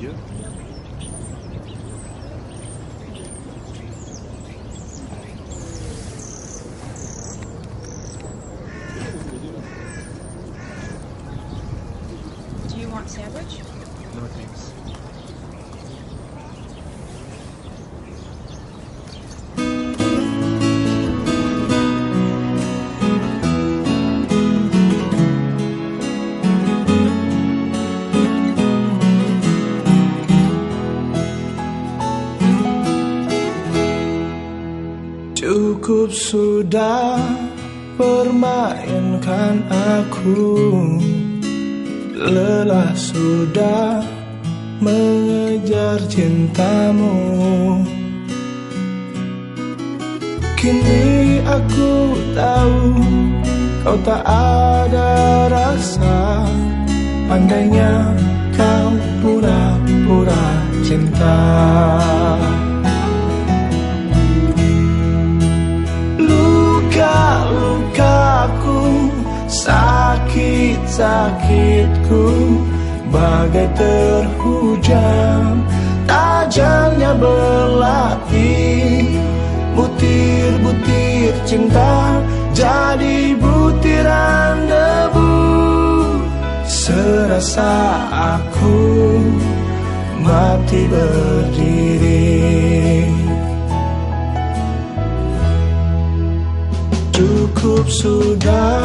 Do you want sandwich? No, thanks. Cukup sudah permainkan aku. Lelah sudah mengejar cintamu. Kini aku tahu kau tak ada rasa. Pandainya kau pura-pura cinta sakit-sakitku Bagai terhujam Tajamnya belati Butir-butir cinta Jadi butiran debu. Serasa aku mati berdiri. Cukup sudah